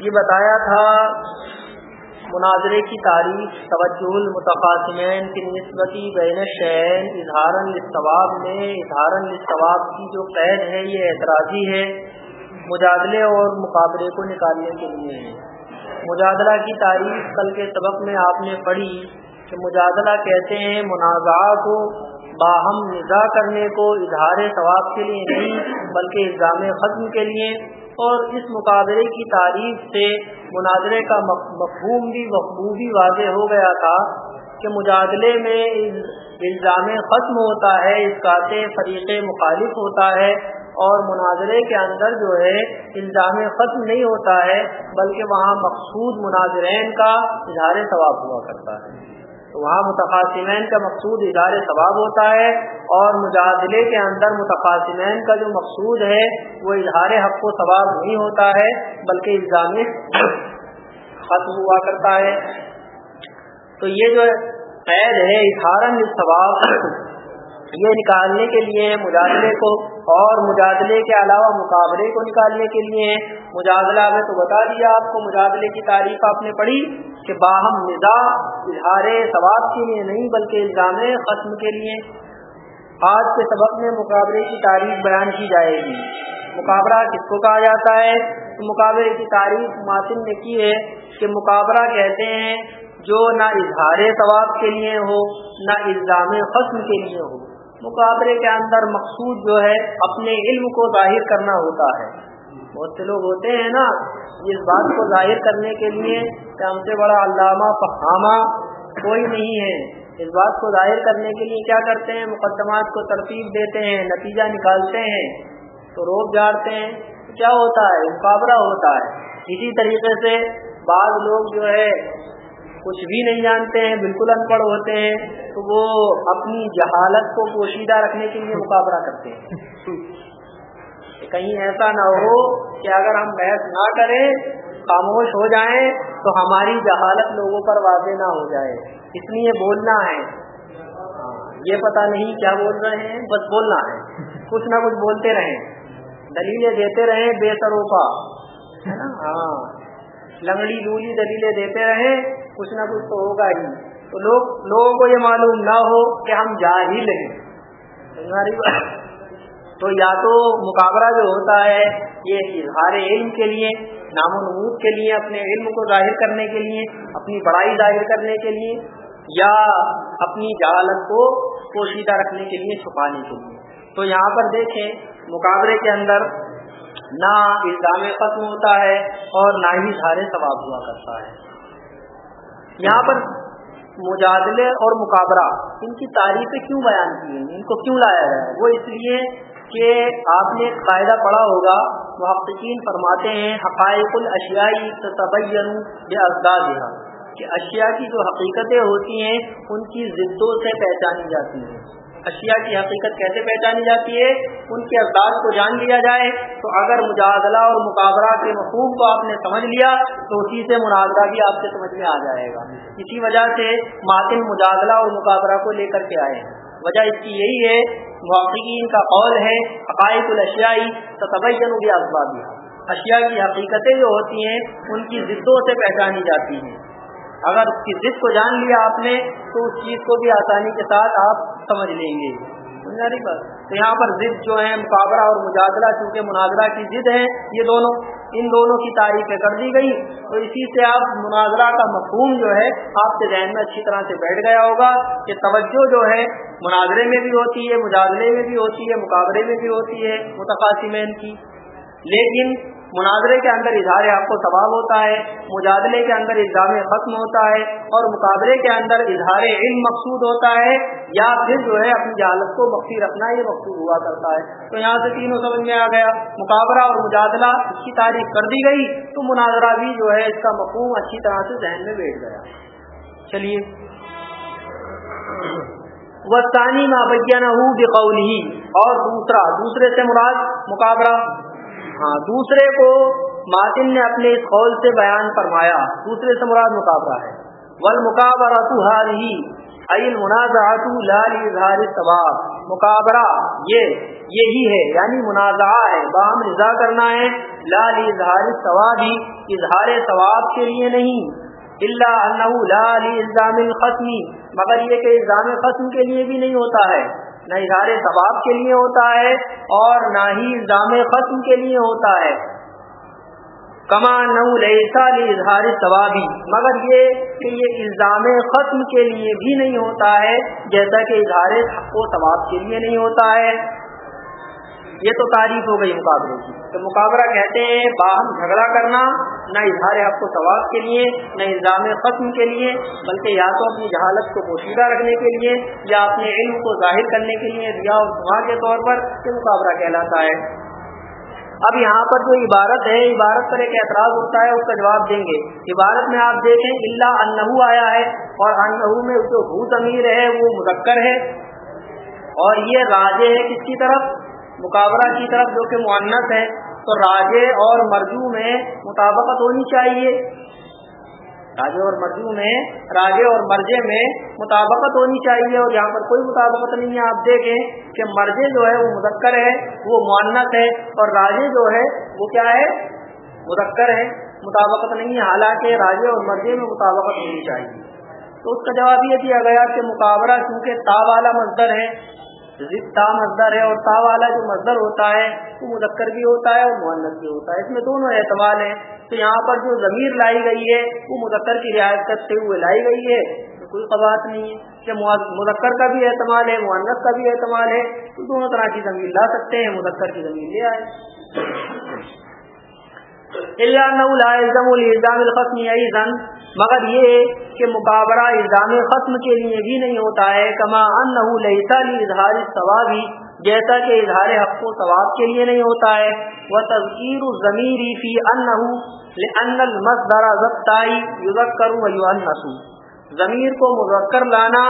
یہ بتایا تھا مناظرے کی تاریخ، توجہ المتقاسمین کی نسبتی بین شعین اظہار الصواب میں اظہار الصواب کی جو قید ہے، یہ اعتراضی ہے، مجادلے اور مقابلے کو نکالنے کے لیے ہے مجادلہ کی تاریخ کل کے سبق میں آپ نے پڑھی کہ مجادلہ کہتے ہیں منازعہ کو باہم نظا کرنے کو اظہار ثواب کے لیے نہیں، بلکہ الزام ختم کے لیے اور اس مقابلے کی تعریف سے مناظرے کا مفہوم بھی بخوبی واضح ہو گیا تھا کہ مجادلے میں الزام ختم ہوتا ہے، اس کا فریق مخالف ہوتا ہے اور مناظرے کے اندر جو ہے الزام ختم نہیں ہوتا ہے، بلکہ وہاں مقصود مناظرین کا اظہار ثواب ہوا کرتا ہے۔ وہاں متقاسمین کا مقصود ادار ثواب ہوتا ہے اور مجادلے کے اندر متقاسمین کا جو مقصود ہے وہ اظہار حق و ثواب نہیں ہوتا ہے، بلکہ الزام ختم ہوا کرتا ہے۔ تو یہ جو قید ہے اظہار ثواب، یہ نکالنے کے لیے مجادلے کو اور مجادلے کے علاوہ مقابلے کو نکالنے کے لیے مجادلہ میں تو بتا دیا آپ کو، مجادلے کی تعریف آپ نے پڑھی کہ باہم نظا اظہار ثواب کے لیے نہیں بلکہ الزام ختم کے لیے۔ آج کے سبق میں مقابلے کی تعریف بیان کی جائے گی۔ مقابلہ کس کو کہا جاتا ہے؟ مقابلے کی تعریف ماتم نے کی ہے کہ مقابلہ کہتے ہیں جو نہ اظہار ثواب کے لیے ہو، نہ الزام ختم کے لیے ہو۔ مقابلے کے اندر مقصود جو ہے اپنے علم کو ظاہر کرنا ہوتا ہے۔ بہت سے لوگ ہوتے ہیں نا، اس بات کو ظاہر کرنے کے لیے کہ ہم سے بڑا علامہ فہامہ کوئی نہیں ہے۔ اس بات کو ظاہر کرنے کے لیے کیا کرتے ہیں؟ مقدمات کو ترتیب دیتے ہیں، نتیجہ نکالتے ہیں۔ تو روک جاڑتے ہیں۔ کیا ہوتا ہے؟ مقابلہ ہوتا ہے۔ اسی طریقے سے بعض لوگ جو ہے کچھ بھی نہیں جانتے ہیں، بالکل ان پڑھ ہوتے ہیں، تو وہ اپنی جہالت کو پوشیدہ رکھنے کے لیے مقابلہ کرتے ہیں۔ کہیں ایسا نہ ہو کہ اگر ہم بحث نہ کریں، خاموش ہو جائیں، تو ہماری جہالت لوگوں پر واضح نہ ہو جائے۔ اس لیے بولنا ہے۔ ہاں، یہ پتا نہیں کیا بول رہے ہیں، بس بولنا ہے۔ کچھ نہ کچھ بولتے رہیں۔ دلیلیں دیتے رہیں بے سروپا ہاں لنگڑی لولی دلیلیں دیتے رہیں۔ کچھ نہ کچھ تو ہوگا ہی۔ تو لوگ، لوگوں کو یہ معلوم نہ ہو کہ ہم جاہل ہیں۔ تو یا تو مقابلہ جو ہوتا ہے، یہ اظہار علم کے لیے، نام و نمود کے لیے، اپنے علم کو ظاہر کرنے کے لیے، اپنی بڑائی ظاہر کرنے کے لیے، یا اپنی جہالت کو پوشیدہ رکھنے کے لیے چھپانے کے لیے۔ تو یہاں پر دیکھیں، مقابلے کے اندر نہ الزام ختم ہوتا ہے اور نہ ہی اظہار ثواب ہوا کرتا ہے۔ یہاں پر مجادلے اور مقابرہ ان کی تعریفیں کیوں بیان کی ہیں؟ ان کو کیوں لایا گیا وہ اس لیے کہ آپ نے ایک قاعدہ پڑھا ہوگا، محققین فرماتے ہیں، حقائق الاشیائی تبین بے ازداد کہ اشیاء کی جو حقیقتیں ہوتی ہیں، ان کی ضدوں سے پہچانی جاتی ہیں۔ اشیاء کی حقیقت کیسے پہچانی جاتی ہے، ان کے اقدار کو جان لیا جائے۔ تو اگر مجادلہ اور مقابلہ کے مفہوم کو آپ نے سمجھ لیا، تو اسی سے مناظرہ بھی آپ کے سمجھ میں آ جائے گا۔ اسی وجہ سے ماتن مجادلہ اور مقابلہ کو لے کر کے آئے وجہ اس کی یہی ہے محققین کا قول ہے عقائد الاشیائی تبین بھی اسباب اشیاء کی حقیقتیں جو ہوتی ہیں، ان کی ضدوں سے پہچانی جاتی ہیں۔ اگر اس کی ضد کو جان لیا آپ نے، تو اس چیز کو بھی آسانی کے ساتھ آپ سمجھ لیں گے۔ بات۔ تو یہاں پر ضد جو ہے مقابلہ اور مجادلہ، چونکہ مناظرہ کی ضد ہے یہ دونوں، ان دونوں کی تعریفیں کر دی گئی۔ تو اسی سے آپ مناظرہ کا مفہوم جو ہے، آپ کے ذہن میں اچھی طرح سے بیٹھ گیا ہوگا کہ توجہ جو ہے، مناظرے میں بھی ہوتی ہے، مجادلے میں بھی ہوتی ہے، مقابلے میں بھی ہوتی ہے، متقاسمین کی۔ لیکن مناظرے کے اندر اظہار حق کو ثواب ہوتا ہے، مجادلے کے اندر الزام ختم ہوتا ہے اور مقابلے کے اندر اظہار علم مقصود ہوتا ہے یا پھر جو ہے اپنی جہالت کو مخفی رکھنا یہ مقصود ہوا کرتا ہے۔ تو یہاں سے تینوں سمجھ میں آ گیا، مقابلہ اور مجادلہ اس کی تعریف کر دی گئی تو مناظرہ بھی جو ہے اس کا مفہوم اچھی طرح سے ذہن میں بیٹھ گیا۔ چلیے۔ وسطانی مابین بقول ہی اور دوسرا، دوسرے سے مراد مقابلہ۔ ہاں دوسرے کو ماتن نے اپنے اس قول سے بیان فرمایا، دوسرے سے مراد مقابلہ ہے۔ ول مقابلہ تو ہی المنازعات لا اظہار ثواب مقابرہ یہ، یہی ہے یعنی منازعہ ہے، باہم رضا کرنا ہے۔ لا اظہار ثواب ہی اظہار ثواب کے لیے نہیں۔ اللہ انہ لا الزام القسمی مگر یہ کہ الزام قسم کے لیے بھی نہیں ہوتا ہے۔ نہ اظہار ثواب کے لیے ہوتا ہے اور نہ ہی الزام قسم کے لیے ہوتا ہے۔ کما نو لہسا اظہار ثوابی۔ مگر یہ کہ یہ الزام ختم کے لیے بھی نہیں ہوتا ہے، جیسا کہ اظہار حق و ثواب کے لیے نہیں ہوتا ہے۔ یہ تو تعریف ہو گئی مقابلے کی۔ تو مقابلہ کہتے ہیں باہم جھگڑا کرنا، نہ اظہار حق و ثواب کے لیے، نہ الزام ختم کے لیے، بلکہ یا تو اپنی جہالت کو پوشیدہ رکھنے کے لیے یا اپنے علم کو ظاہر کرنے کے لیے ریا اور کے طور پر یہ مقابلہ کہلاتا ہے۔ اب یہاں پر جو عبارت ہے، عبارت پر ایک اعتراض ہوتا ہے، اس کا جواب دیں گے۔ عبارت میں آپ دیکھیں اللہ انہو آیا ہے اور انہو میں جو بھوت امیر ہے، وہ مذکر ہے۔ اور یہ راجے ہے کس کی طرف؟ مقابلہ کی طرف جو کہ معنت ہے، تو راجے اور مرجو میں مطابقت ہونی چاہیے۔ راجے اور مرجو میں، راجے اور مرجے میں مطابقت ہونی چاہیے۔ اور یہاں پر کوئی مطابقت نہیں ہے، آپ دیکھیں کہ مرجے جو ہے، وہ مذکر ہے، وہ معنت ہے۔ اور راجے جو ہے، وہ کیا ہے؟ مذکر ہے۔ مطابقت نہیں ہے، حالانکہ راجے اور مرجے میں مطابقت ہونی چاہیے۔ تو اس کا جواب یہ دیا گیا کہ مقابلہ چونکہ تا والا مزدر ہے تا مزدر ہے اور تا والا جو مزدر ہوتا ہے، وہ مذکر بھی ہوتا ہے اور مہنت بھی ہوتا ہے۔ اس میں دونوں اعتماد ہیں۔ تو یہاں پر جو ضمیر لائی گئی ہے، وہ مذکر کی رعایت کرتے ہوئے لائی گئی ہے۔ تو کوئی قباط نہیں ہے کہ مذکر کا بھی اعتماد ہے مہنت کا بھی اعتماد ہے۔ تو دونوں طرح کی زمین لا سکتے ہیں، مذکر کی زمین لے آئے۔ الزام مگر یہ کہ مقابلہ الزام ختم کے لیے بھی نہیں ہوتا ہے، کما ان اظہار ثوابی جیسا کہ اظہار حق و ثواب کے لیے نہیں ہوتا ہے۔ وہ تذکیر ضمیری فی ان المصدر ضبطائی یذکر ویؤنث ضمیر کو مذکر لانا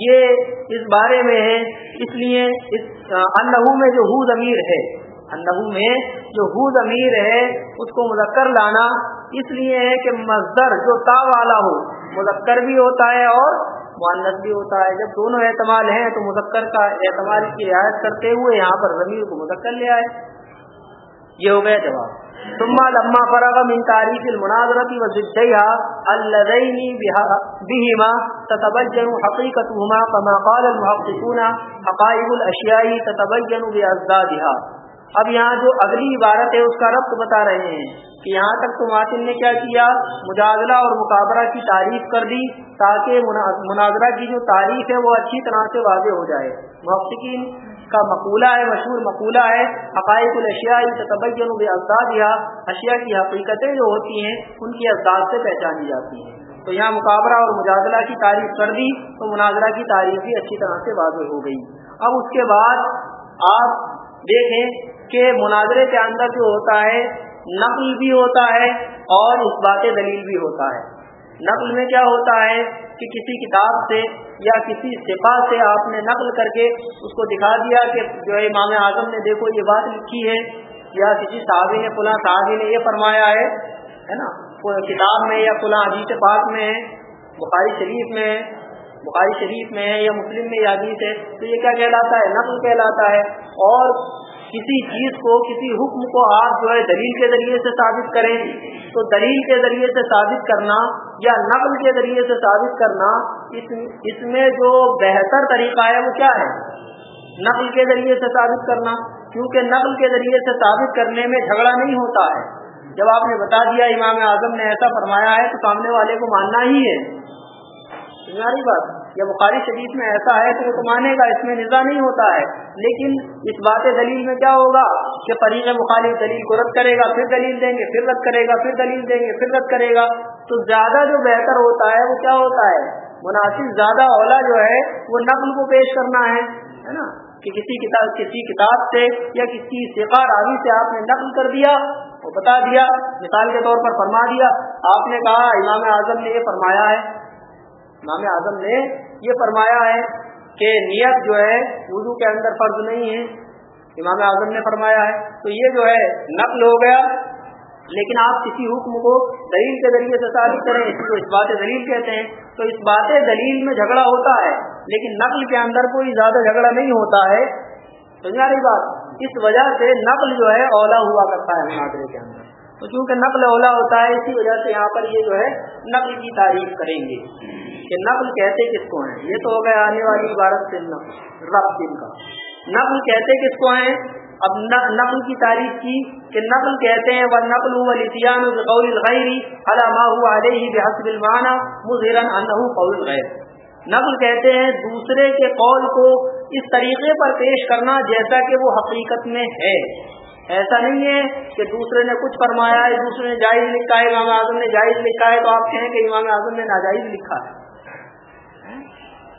یہ اس بارے میں ہے، اس لیے اس، انہو میں جو ہو ضمیر ہے، انہو میں جو ہو ضمیر ہے، اس کو مذکر لانا اس لیے ہے کہ مزدر جو تا والا ہو، مذکر بھی ہوتا ہے اور معنت بھی ہوتا ہے۔ جب دونوں اعتماد ہیں تو مذکر کا اعتماد کی رعایت کرتے ہوئے یہاں پر ضمیر کو مذکر لے آئے۔ یہ ہو گیا جواب۔ ثم لما فرغ من تاریخ المناظرة وزدتها اللذين بهما تتبين حقيقتهما كما قال المحققون حقائق الأشياء تتبين بأزدادها اب یہاں جو اگلی عبارت ہے، اس کا ربط بتا رہے ہیں کہ یہاں تک تو ماتن نے کیا کیا؟ مجادلہ اور مقابلہ کی تعریف کر دی تاکہ مناظرہ کی جو تعریف ہے، وہ اچھی طرح سے واضح ہو جائے۔ محققین کا مقولہ ہے، مشہور مقولہ ہے، حقائق الاشیاء تبین ازداد یا اشیاء کی حقیقتیں جو ہوتی ہیں، ان کی ازداد سے پہچانی جاتی ہیں۔ تو یہاں مقابلہ اور مجادلہ کی تعریف کر دی، تو مناظرہ کی تعریف بھی اچھی طرح سے واضح ہو گئی۔ اب اس کے بعد آپ دیکھیں کہ مناظرے کے اندر جو ہوتا ہے، نقل بھی ہوتا ہے اور اس بات دلیل بھی ہوتا ہے۔ نقل میں کیا ہوتا ہے کہ کسی کتاب سے یا کسی سپا سے آپ نے نقل کر کے اس کو دکھا دیا کہ جو ہے امام اعظم نے دیکھو یہ بات لکھی ہے، یا کسی صحابی نے فلاں صحابی نے یہ فرمایا ہے ہے نا؟ کتاب میں یا فلاں حدیث پاک میں ہے، بخاری شریف میں ہے، بخاری شریف میں ہے یا مسلم میں یہ حدیث ہے، تو یہ کیا کہلاتا ہے؟ نقل کہلاتا ہے۔ اور کسی چیز کو، کسی حکم کو آپ جو ہے دلیل کے ذریعے سے ثابت کریں، تو دلیل کے ذریعے سے ثابت کرنا یا نقل کے ذریعے سے ثابت کرنا اس اس میں جو بہتر طریقہ ہے وہ کیا ہے؟ نقل کے ذریعے سے ثابت کرنا۔ کیونکہ نقل کے ذریعے سے ثابت کرنے میں جھگڑا نہیں ہوتا ہے۔ جب آپ نے بتا دیا امام اعظم نے ایسا فرمایا ہے تو سامنے والے کو ماننا ہی ہے۔ بات۔ یا بخاری شریف میں ایسا ہے تو وہ تو مانے گا، اس میں نظا نہیں ہوتا ہے۔ لیکن اس بات دلیل میں کیا ہوگا کہ فریق مخالف دلیل کو رد کرے گا، پھر دلیل دیں گے، پھر رد کرے گا، پھر دلیل دیں گے، پھر رد کرے گا۔ تو زیادہ جو بہتر ہوتا ہے وہ کیا ہوتا ہے؟ مناسب زیادہ اولا جو ہے وہ نقل کو پیش کرنا ہے ہے نا؟ کہ کسی کتاب کسی کتاب سے یا کسی سفا راوی سے آپ نے نقل کر دیا، وہ بتا دیا، مثال کے طور پر فرما دیا۔ آپ نے کہا، امام اعظم نے یہ فرمایا ہے۔ امام اعظم نے یہ فرمایا ہے کہ نیت جو ہے، وضو کے اندر فرض نہیں ہے۔ امام اعظم نے فرمایا ہے۔ تو یہ جو ہے، نقل ہو گیا۔ لیکن آپ کسی حکم کو دلیل کے ذریعے سے ثابت کریں، اس کو اس بات دلیل کہتے ہیں۔ تو اس بات دلیل میں جھگڑا ہوتا ہے، لیکن نقل کے اندر کوئی زیادہ جھگڑا نہیں ہوتا ہے۔ سمجھا رہی بات؟ اس وجہ سے نقل جو ہے، اولا ہوا کرتا ہے مناظرے کے اندر۔ تو چونکہ نقل اولا ہوتا ہے، اسی وجہ سے یہاں پر یہ جو ہے، نقل کی تعریف کریں گے۔ کہ نقل کہتے کس کو ہیں؟ یہ تو ہو گیا آنے والی عبارت سے رب دن کا۔ نقل کہتے کس کو ہیں؟ اب نقل کی تعریف کی کہ نقل کہتے ہیں؟ وہ نقل قول الغیر علامہ علیہ بحسب المعنى مظہرا انه قول الغیر نقل کہتے ہیں دوسرے کے قول کو اس طریقے پر پیش کرنا جیسا کہ وہ حقیقت میں ہے۔ ایسا نہیں ہے کہ دوسرے نے کچھ فرمایا ہے، دوسرے نے جائز لکھا ہے، امام اعظم نے جائز لکھا ہے، تو آپ کہیں کہ امام اعظم نے ناجائز لکھا ہے۔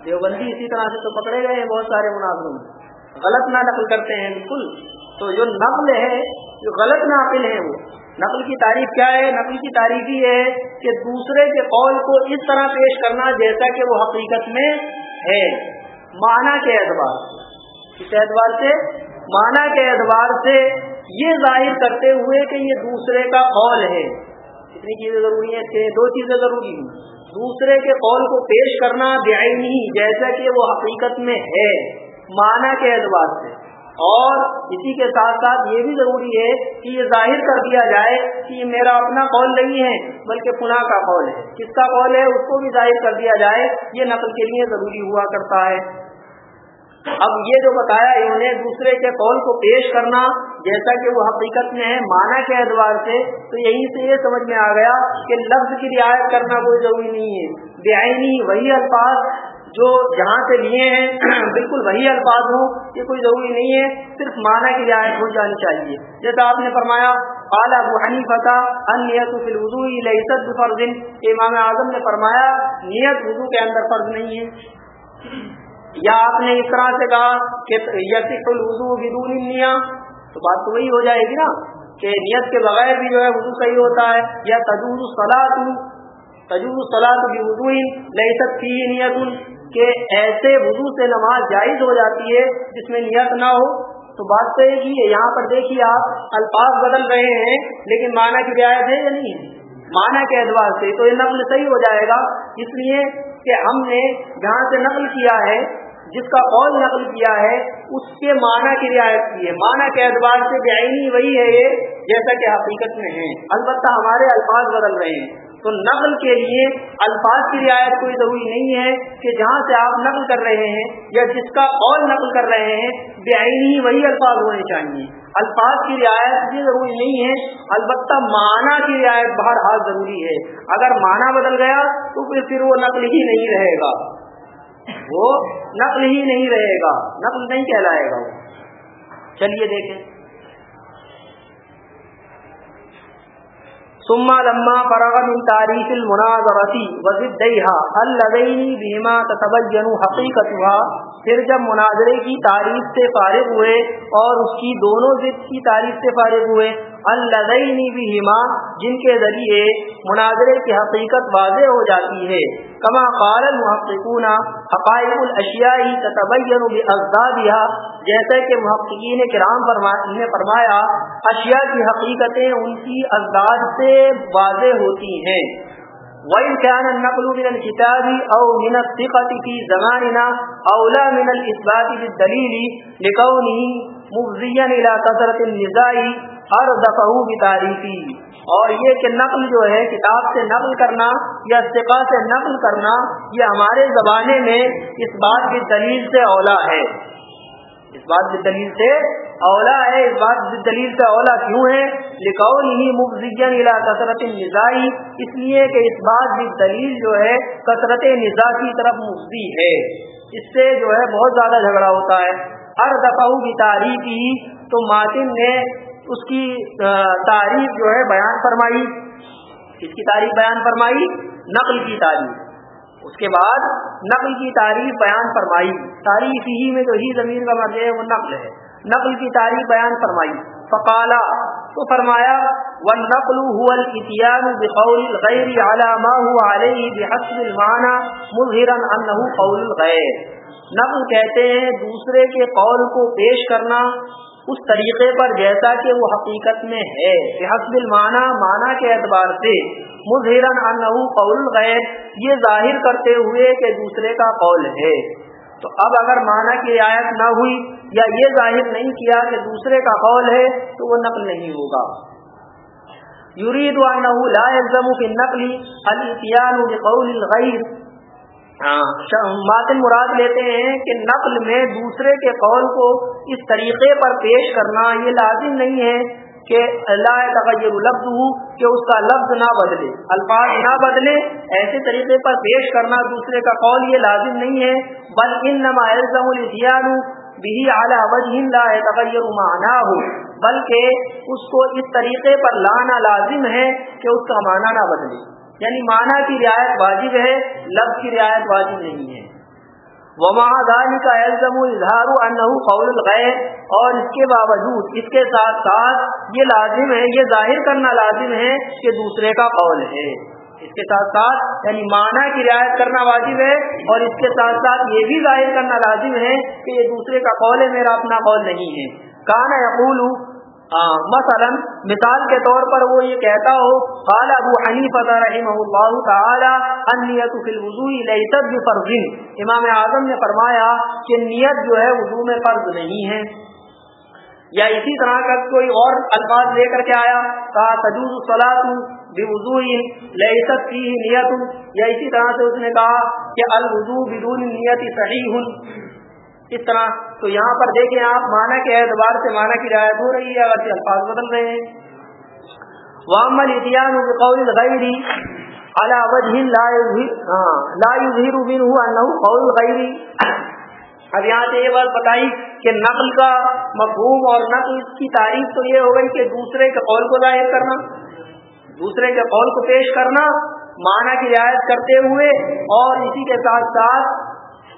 دیوبندی اسی طرح سے تو پکڑے گئے ہیں، بہت سارے مناظروں میں۔ غلط نہ نقل کرتے ہیں، بالکل۔ تو جو نقل ہے، جو غلط ناقل ہے وہ۔ نقل کی تعریف کیا ہے؟ نقل کی تعریف یہ ہے کہ دوسرے کے قول کو اس طرح پیش کرنا جیسا کہ وہ حقیقت میں ہے۔ معنی کے اعتبار کس اعتبار سے؟ معنی کے اعتبار سے یہ ظاہر کرتے ہوئے کہ یہ دوسرے کا قول ہے۔ کتنی چیزیں ضروری ہیں دو چیزیں ضروری ہیں۔ دوسرے کے قول کو پیش کرنا بےآئی جیسا کہ وہ حقیقت میں ہے، معنی کے اعتبار سے۔ اور اسی کے ساتھ ساتھ یہ بھی ضروری ہے کہ یہ ظاہر کر دیا جائے کہ یہ میرا اپنا قول نہیں ہے، بلکہ پناہ کا قول ہے۔ کس کا قول ہے، اس کو بھی ظاہر کر دیا جائے، یہ نقل کے لیے ضروری ہوا کرتا ہے۔ اب یہ جو بتایا انہوں نے دوسرے کے قول کو پیش کرنا، جیسا کہ وہ حقیقت میں ہے، معنی کے اعتبار سے، تو یہیں سے یہ سمجھ میں آ گیا کہ لفظ کی رعایت کرنا کوئی ضروری نہیں ہے۔ بے وہی الفاظ جو جہاں سے لیے ہیں، بالکل وہی الفاظ ہوں، یہ کوئی ضروری نہیں ہے، صرف معنی کی رعایت ہو جانی چاہیے۔ جیسا آپ نے فرمایا اعلیٰ بحانی فتح ان نیت الوضو لعصد فرض امام اعظم نے فرمایا، نیت وضو کے اندر فرض نہیں ہے۔ یا آپ نے اس طرح سے کہا کہ یسف الوضو بدون نیا تو بات تو وہی ہو جائے گی نا کہ نیت کے بغیر بھی جو ہے وضو صحیح ہوتا ہے، یا تجور صلاح تجور صلاح بھی وضو لعصت کی نیت، کہ ایسے وضو سے نماز جائز ہو جاتی ہے جس میں نیت نہ ہو، تو بات تو ایک ہے۔ یہاں پر دیکھیے آپ الفاظ بدل رہے ہیں، لیکن معنی کی رعایت ہے یا نہیں؟ ہے معنی کے اعتبار سے تو یہ نقل صحیح ہو جائے گا۔ اس لیے کہ ہم نے جہاں سے نقل کیا ہے جس کا قول نقل کیا ہے، اس کے معنی کی رعایت کی ہے۔ معنی کے اعتبار سے بے وہی ہے یہ، جیسا کہ حقیقت میں ہے البتہ ہمارے الفاظ بدل رہے ہیں۔ تو نقل کے لیے الفاظ کی رعایت کوئی ضروری نہیں ہے کہ جہاں سے آپ نقل کر رہے ہیں یا جس کا قول نقل کر رہے ہیں، بے آئینی وہی الفاظ ہونے چاہیے۔ الفاظ کی رعایت بھی ضروری نہیں ہے، البتہ معنی کی رعایت بہرحال ضروری ہے۔ اگر معنی بدل گیا تو پھر پھر وہ نقل ہی نہیں رہے گا۔ وہ نقل ہی نہیں رہے گا، نقل نہیں کہلائے گا وہ۔ چلیے دیکھیں۔ ثم لما فرغ من تاریخ المناظرتی وزدیها الذین بما تتبین حقیقتها؟ پھر جب مناظرے کی تعریف سے فارغ ہوئے اور اس کی دونوں ضد کی تعریف سے فارغ ہوئے الذین بہما جن کے ذریعے مناظرے کی حقیقت واضح ہو جاتی ہے۔ کما قال المحققون، حقائق الاشیاء تتبین باضدادها جیسے کہ محققین کرام نے فرمایا، اشیاء کی حقیقتیں ان کی ازداد سے واضح ہوتی ہیں۔ وَإِن كَانَ النَّقْلُ مِنَ الْكِتَابِ أَوْ مِنَ الثِّقَةِ فِي زَمَانِنَا أَوْلَى مِنَ الْإِثْبَاتِ بِالدَّلِيلِ لِكَوْنِهِ مُفْزِيًّا إِلَى كَثْرَةِ النِّزَاعِ أَرْضَفَهُ بِتَعْرِيفِهِ اور یہ کہ نقل جو ہے، کتاب سے نقل کرنا یا سقا سے نقل کرنا، یہ ہمارے زمانے میں اس بات کی دلیل سے اولا ہے۔ اس بات کی دلیل سے اولا ہے، اس بات کی دلیل سے اولا کیوں ہے؟ لکھو نہیں مفزین الا کثرت نظائی اس لیے کہ اس بات کی دلیل جو ہے، کثرت نظا کی طرف مفضی ہے۔ اس سے جو ہے، بہت زیادہ جھگڑا ہوتا ہے۔ ہر دفعہ کی تاریخ ہی تو ماتن نے اس کی تعریف جو ہے، بیان فرمائی۔ کس کی تعریف بیان فرمائی؟ نقل کی تعریف اس کے بعد نقل کی تعریف بیان فرمائی۔ تعریف ہی میں جو ہی زمین کا مرض ہے، وہ نقل ہے۔ نقل کی تعریف بیان فرمائی۔ فقالا تو فرمایا، والنقل هو الاتيان بقول الغير على ما هو عليه بحسب المعنى مظهرا انه قول الغير۔ نقل کہتے ہیں، دوسرے کے قول کو پیش کرنا اس طریقے پر جیسا کہ وہ حقیقت میں ہے۔ حسب المانا مانا کے اعتبار سے مظہرن انہو قول غیر یہ ظاہر کرتے ہوئے کہ دوسرے کا قول ہے۔ تو اب اگر مانا کی رعایت نہ ہوئی یا یہ ظاہر نہیں کیا کہ دوسرے کا قول ہے تو وہ نقل نہیں ہوگا۔ یرید انہو لا يلزم في النقل الاتيان بقول الغیر۔ ہاں، ماتن مراد لیتے ہیں کہ نقل میں دوسرے کے قول کو اس طریقے پر پیش کرنا یہ لازم نہیں ہے کہ اللہ تغیر لفظ ہو کہ اس کا لفظ نہ بدلے، الفاظ نہ بدلے، ایسے طریقے پر پیش کرنا دوسرے کا قول یہ لازم نہیں ہے۔ بل ان نما الزم بھی اعلیٰ وجہ لا تغیر معنی ہو بلکہ اس کو اس طریقے پر لانا لازم ہے کہ اس کا معنی نہ بدلے۔ یعنی معنی کی رعایت واجب ہے، لفظ کی رعایت واجب نہیں ہے۔ وما کا الزم اظہار قول الغیر اور اس کے باوجود، اس کے ساتھ ساتھ یہ لازم ہے، یہ ظاہر کرنا لازم ہے کہ دوسرے کا قول ہے۔ اس کے ساتھ ساتھ یعنی معنی کی رعایت کرنا واجب ہے، اور اس کے ساتھ ساتھ یہ بھی ظاہر کرنا لازم ہے کہ یہ دوسرے کا قول ہے، میرا اپنا قول نہیں ہے۔ کانا یقول مثلا مثال کے طور پر وہ یہ کہتا ہو، قال ابو حنیفہ رحمہ اللہ تعالی، النیت فی الوضوء لیست بفرض. امام اعظم نے فرمایا کہ نیت جو ہے وضو میں فرض نہیں ہے۔ یا اسی طرح کا کوئی اور الفاظ لے کر کے آیا، کہا، تجوز الصلاۃ بوضوء لیست فیہ نیت. یا اسی طرح سے اس نے کہا کہ الوضوء بدون نیت صحیح. اس طرح تو یہاں پر دیکھیں آپ مانا کے اعتبار سے مانا کی رعایت ہو رہی ہے اگر الفاظ بدل رہے ہیں۔ وامل اتیان بقول الغیر على وجه لا لا يظهر منه انه قول اب یہاں سے یہ بات بتائی کہ نقل کا مفہوم اور نقل کی تعریف تو یہ ہو گئی کہ دوسرے کے قول کو ظاہر کرنا، دوسرے کے قول کو پیش کرنا، معنی کی رعایت کرتے ہوئے اور اسی کے ساتھ ساتھ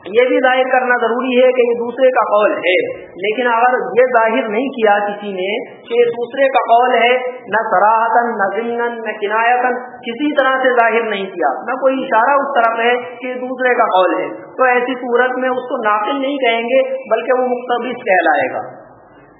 یہ بھی ظاہر کرنا ضروری ہے کہ یہ دوسرے کا قول ہے۔ لیکن اگر یہ ظاہر نہیں کیا کسی نے کہ یہ دوسرے کا قول ہے، نہ سراہتن نہ ضمن نہ کنایتن کسی طرح سے ظاہر نہیں کیا۔ نہ کوئی اشارہ اس طرف ہے کہ یہ دوسرے کا قول ہے۔ تو ایسی صورت میں اس کو ناقل نہیں کہیں گے، بلکہ وہ مختلف کہلائے گا۔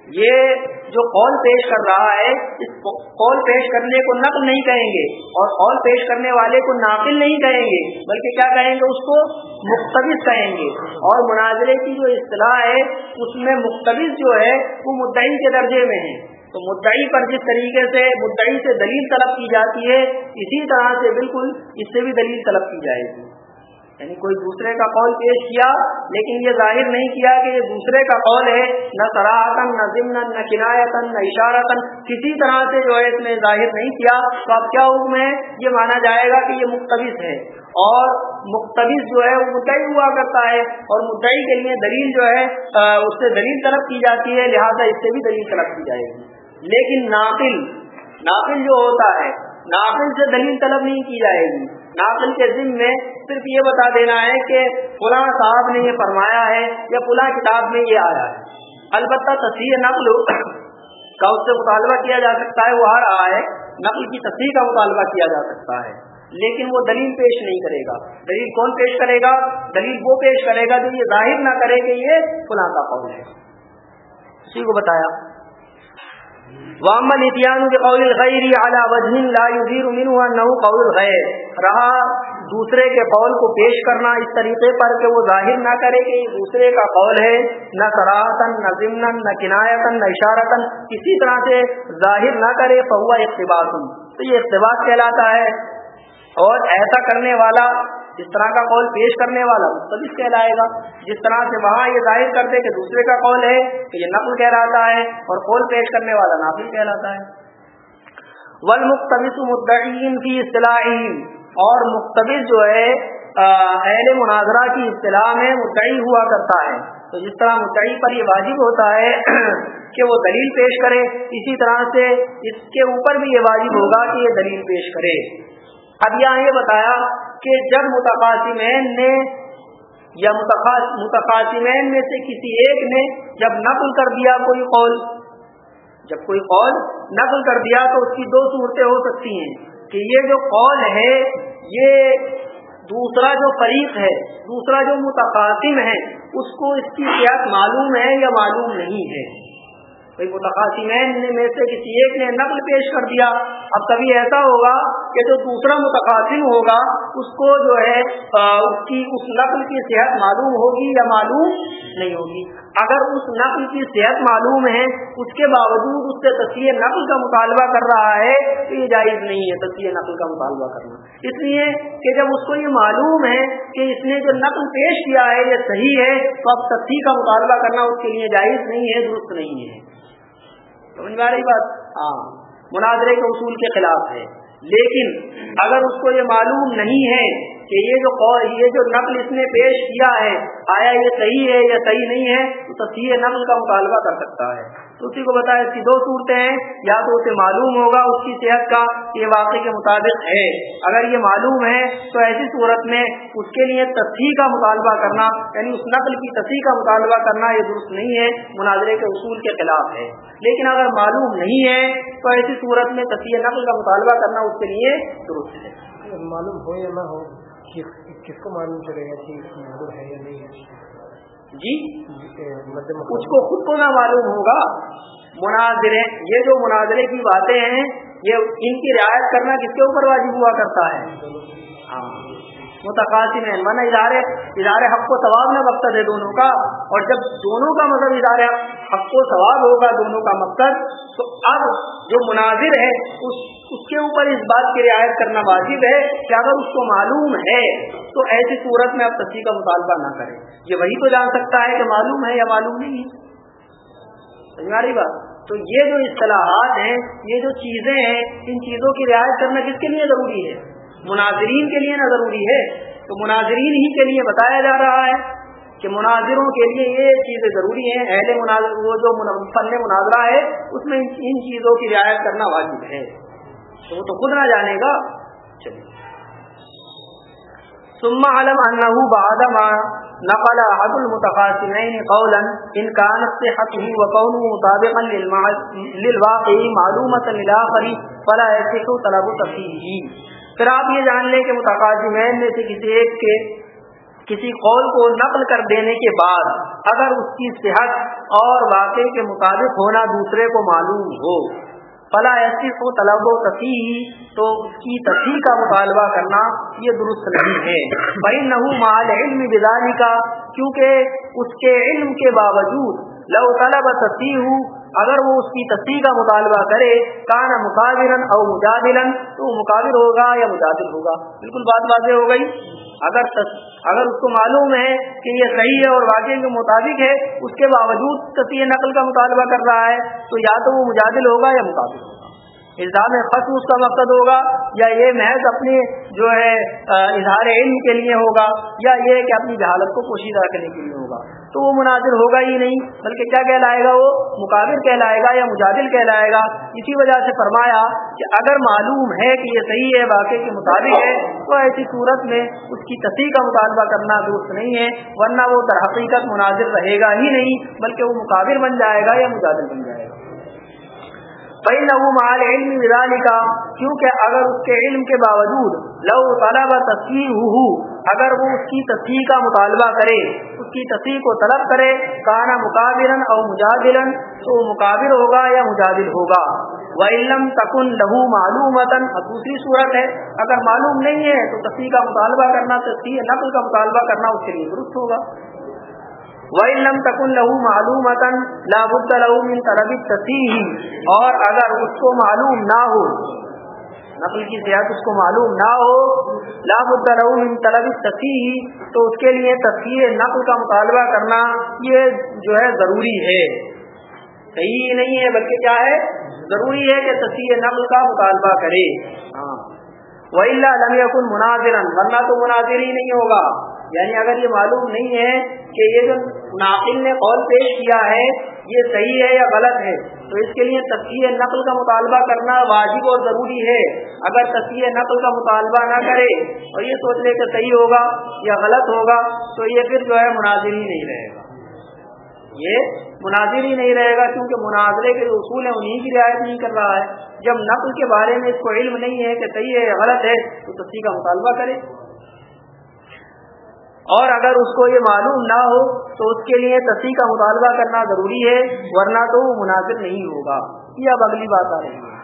یہ جو قول پیش کر رہا ہے، اس قول پیش کرنے کو نقل نہیں کہیں گے اور قول پیش کرنے والے کو ناقل نہیں کہیں گے، بلکہ کیا کہیں گے؟ اس کو مختلف کہیں گے۔ اور مناظرے کی جو اصطلاح ہے، اس میں مختلف جو ہے، وہ مدعی کے درجے میں ہے۔ تو مدعی پر جس طریقے سے، مدعی سے دلیل طلب کی جاتی ہے، اسی طرح سے بالکل اس سے بھی دلیل طلب کی جائے گی۔ یعنی کوئی دوسرے کا قول پیش کیا، لیکن یہ ظاہر نہیں کیا کہ یہ دوسرے کا قول ہے، نہ سراہتن نہ ضمن نہ کنایتن نہ اشارتن کسی طرح سے جو ہے اس نے ظاہر نہیں کیا۔ تو اب کیا حکم ہے؟ یہ مانا جائے گا کہ یہ مختلف ہے۔ اور مختلف جو ہے، وہ مدعی ہوا کرتا ہے۔ اور مدعی کے لیے دلیل جو ہے اس سے دلیل طلب کی جاتی ہے، لہٰذا اس سے بھی دلیل طلب کی جائے گی۔ لیکن ناقل ناقل جو ہوتا ہے، ناقل سے دلیل طلب نہیں کی جائے گی۔ ناقل کے ذم میں صرف یہ بتا دینا ہے کہ فلاں صاحب نے یہ فرمایا ہے یا فلاں کتاب میں یہ آیا ہے۔ البتہ تصحیح نقل کا اس سے مطالبہ کیا جا سکتا ہے، وہ آ رہا ہے۔ نقل کی تصحیح کا مطالبہ کیا جا سکتا ہے۔ لیکن وہ دلیل پیش نہیں کرے گا۔ دلیل کون پیش کرے گا؟ دلیل وہ پیش کرے گا جو یہ ظاہر نہ کرے کہ یہ فلاں کا قول ہے۔ اسی کو بتایا۔ وامل اتیان کے قول الغیر اعلیٰ وجہ لا قول رہا دوسرے کے قول کو پیش کرنا اس طریقے پر کہ وہ ظاہر نہ کرے کہ دوسرے کا قول ہے، نہ سراہتن نہ ضمن نہ کنایتن نہ اشارتن کسی طرح سے ظاہر نہ کرے فہوا اقتباس. تو یہ اقتباس کہلاتا ہے اور ایسا کرنے والا اس طرح کا قول پیش کرنے والا مختلف کہلائے گا، جس طرح سے وہاں یہ ظاہر کرتے کہ دوسرے کا قول ہے کہ یہ نقل کہلاتا ہے اور قول پیش کرنے والا نافل کہلاتا ہے۔ ول مدعین کی اصطلاح اور مختلف جو ہے اہل مناظرہ کی اصطلاح میں مدعی ہوا کرتا ہے۔ تو جس طرح مدعی پر یہ واجب ہوتا ہے کہ وہ دلیل پیش کرے، اسی طرح سے اس کے اوپر بھی یہ واجب ہوگا کہ یہ دلیل پیش کرے۔ اب یہاں یہ بتایا کہ جب متقاسمین نے یا متقاسمین میں سے کسی ایک نے جب نقل کر دیا کوئی قول، جب کوئی قول نقل کر دیا تو اس کی دو صورتیں ہو سکتی ہیں کہ یہ جو قول ہے، یہ دوسرا جو فریق ہے، دوسرا جو متقاسم ہے، اس کو اس کی صحت معلوم ہے یا معلوم نہیں ہے۔ متقاسمین میں سے کسی ایک نے نقل پیش کر دیا۔ اب کبھی ایسا ہوگا کہ جو دوسرا متقاسم ہوگا، اس کو جو ہے اس کی، اس نقل کی صحت معلوم ہوگی یا معلوم نہیں ہوگی۔ اگر اس نقل کی صحت معلوم ہے، اس کے باوجود اس سے تصویر نقل کا مطالبہ کر رہا ہے، تو یہ جائز نہیں ہے تصویر نقل کا مطالبہ کرنا۔ اس لیے کہ جب اس کو یہ معلوم ہے کہ اس نے جو نقل پیش کیا ہے، یہ صحیح ہے، تو اب تصویر کا مطالبہ کرنا اس کے لیے جائز نہیں ہے، درست نہیں ہے۔ سمجھ میں آ رہی بات؟ ہاں۔ مناظرے کے اصول کے خلاف ہے۔ لیکن اگر اس کو یہ معلوم نہیں ہے کہ یہ جو یہ جو نقل اس نے پیش کیا ہے، آیا یہ صحیح ہے یا صحیح نہیں ہے، تو تصحیح نقل کا مطالبہ کر سکتا ہے۔ تو اسی کو بتایا اس کی دو صورتیں ہیں، یا تو اسے معلوم ہوگا اس کی صحت کا یہ واقعے کے مطابق ہے۔ اگر یہ معلوم ہے، تو ایسی صورت میں اس کے لیے تصحیح کا مطالبہ کرنا یعنی اس نقل کی تصحیح کا مطالبہ کرنا یہ درست نہیں ہے، مناظرے کے اصول کے خلاف ہے۔ لیکن اگر معلوم نہیں ہے، تو ایسی صورت میں تصحیح نقل کا مطالبہ کرنا اس کے لیے درست ہے۔ معلوم ہو یا نہ ہو کس کو معلوم چلے گا کہ ہے یا نہیں جی؟ اس کو خود کو نہ معلوم ہوگا۔ مناظرے یہ جو مناظرے کی باتیں ہیں یہ ان کی رعایت کرنا کس کے اوپر واجب ہوا کرتا ہے؟ ہاں۔ متقاسم ہے من ادارے ادارے حق و ثواب میں مقصد ہے دونوں کا، اور جب دونوں کا مطلب ادارے حق و ثواب ہوگا دونوں کا مقصد، تو اب جو مناظر ہے اس اس کے اوپر اس بات کی رعایت کرنا واجب ہے کہ اگر اس کو معلوم ہے، تو ایسی صورت میں اب تصدیق کا مطالبہ نہ کرے یہ وہی تو جان سکتا ہے کہ معلوم ہے یا معلوم نہیں ہے۔ بات؟ تو یہ جو اصطلاحات ہیں، یہ جو چیزیں ہیں، ان چیزوں کی رعایت کرنا کس کے لیے ضروری ہے؟ مناظرین کے لیے نہ ضروری ہے۔ تو مناظرین ہی کے لیے بتایا جا رہا ہے کہ مناظروں کے لیے یہ چیزیں ضروری ہیں۔ اہل مناظر وہ جو فن مناظرہ ہے، اس میں ان چیزوں کی رعایت کرنا واجب ہے۔ تو وہ تو خود نہ جانے گا۔ چلیے۔ ثم علم انه بعد ما نقل احد المتقاسمين قولا ان كان صحته وكونه مطابقا للواقع معلومه للاخر فلا يصح طلب تفصيله پھر آپ یہ جان لیں کہ متقاسمین میں سے کسی ایک کے کسی قول کو نقل کر دینے کے بعد اگر اس کی صحت اور واقع کے مطابق ہونا دوسرے کو معلوم ہو، فلا ایسی کو طلب و تصحیح تو اس کی تصحیح کا مطالبہ کرنا یہ درست نہیں ہے۔ بھائی نہ مال علم بدانی کا کیونکہ اس کے علم کے باوجود لو طلب تصحیح اگر وہ اس کی تصحیح کا مطالبہ کرے کانا مقابرن او مجادلن تو مقابل ہوگا یا مجادل ہوگا؟ بالکل بات واضح ہو گئی۔ اگر اگر اس کو معلوم ہے کہ یہ صحیح ہے اور واقعی کے مطابق ہے، اس کے باوجود تصویر نقل کا مطالبہ کر رہا ہے، تو یا تو وہ مجادل ہوگا یا مقابل ہوگا۔ الزام ختم اس کا مقصد ہوگا یا یہ محض اپنے جو ہے اظہار علم کے لیے ہوگا یا یہ کہ اپنی جہالت کو پوشیدہ کرنے کے لیے ہوگا۔ تو وہ مناظر ہوگا ہی نہیں، بلکہ کیا کہلائے گا وہ؟ مقابل کہلائے گا یا مجادل کہلائے گا؟ اسی وجہ سے فرمایا کہ اگر معلوم ہے کہ یہ صحیح ہے، واقعے کے مطابق ہے، تو ایسی صورت میں اس کی تصحیح کا مطالبہ کرنا درست نہیں ہے، ورنہ وہ در حقیقت مناظر رہے گا ہی نہیں، بلکہ وہ مقابل بن جائے گا یا مجادل بن جائے گا۔ بھائی نہ مال علم ودانی کا کیونکہ اگر اس کے علم کے باوجود لو طلب تصویر ہو اگر وہ اس کی تصویر کا مطالبہ کرے، اس کی تصویر کو طلب کرے، کانا مقابل اور مجادلن تو مقابل ہوگا یا مجادل ہوگا؟ وہ علم تکن لہو معلوم دوسری صورت ہے، اگر معلوم نہیں ہے، تو تصویر کا مطالبہ کرنا تصویر نقل کا مطالبہ کرنا اس کے لیے درست ہوگا۔ وَإِن تَكُن لَهُ مَعْلُومَةً لَا بُدَّ لَهُ مِن طَلَبِ التَّصِيحِ اور اگر اس کو معلوم نہ ہو، نقل کی صحت اس کو معلوم نہ ہو، لا بد له من طلب التصحیح تو اس کے لیے تصحیح نقل کا مطالبہ کرنا یہ جو ہے ضروری ہے۔ صحیح نہیں ہے بلکہ کیا ہے؟ ضروری ہے کہ تصحیح نقل کا مطالبہ کرے۔ ہاں۔ وَإِلَّا لَمْ يَكُن مُنَاظِرًا، ورنہ تو مناظر ہی نہیں ہوگا۔ یعنی اگر یہ معلوم نہیں ہے کہ یہ جو ناقل نے قول پیش کیا ہے، یہ صحیح ہے یا غلط ہے؟ تو اس کے لیے تصویر نقل کا مطالبہ کرنا واجب اور ضروری ہے۔ اگر تصویر نقل کا مطالبہ نہ کرے اور یہ سوچ لے کہ صحیح ہوگا یا غلط ہوگا، تو یہ پھر جو ہے مناظر ہی نہیں رہے گا۔ یہ مناظر ہی نہیں رہے گا کیونکہ مناظرے کے جو اصول ہیں انہیں کی رعایت نہیں کر رہا ہے۔ جب نقل کے بارے میں اس کو علم نہیں ہے کہ صحیح ہے یا غلط ہے، تو تصویر کا مطالبہ کرے۔ اور اگر اس کو یہ معلوم نہ ہو تو اس کے لیے تصحیح کا مطالبہ کرنا ضروری ہے، ورنہ تو وہ مناسب نہیں ہوگا۔ یہ اب اگلی بات آ رہی ہے۔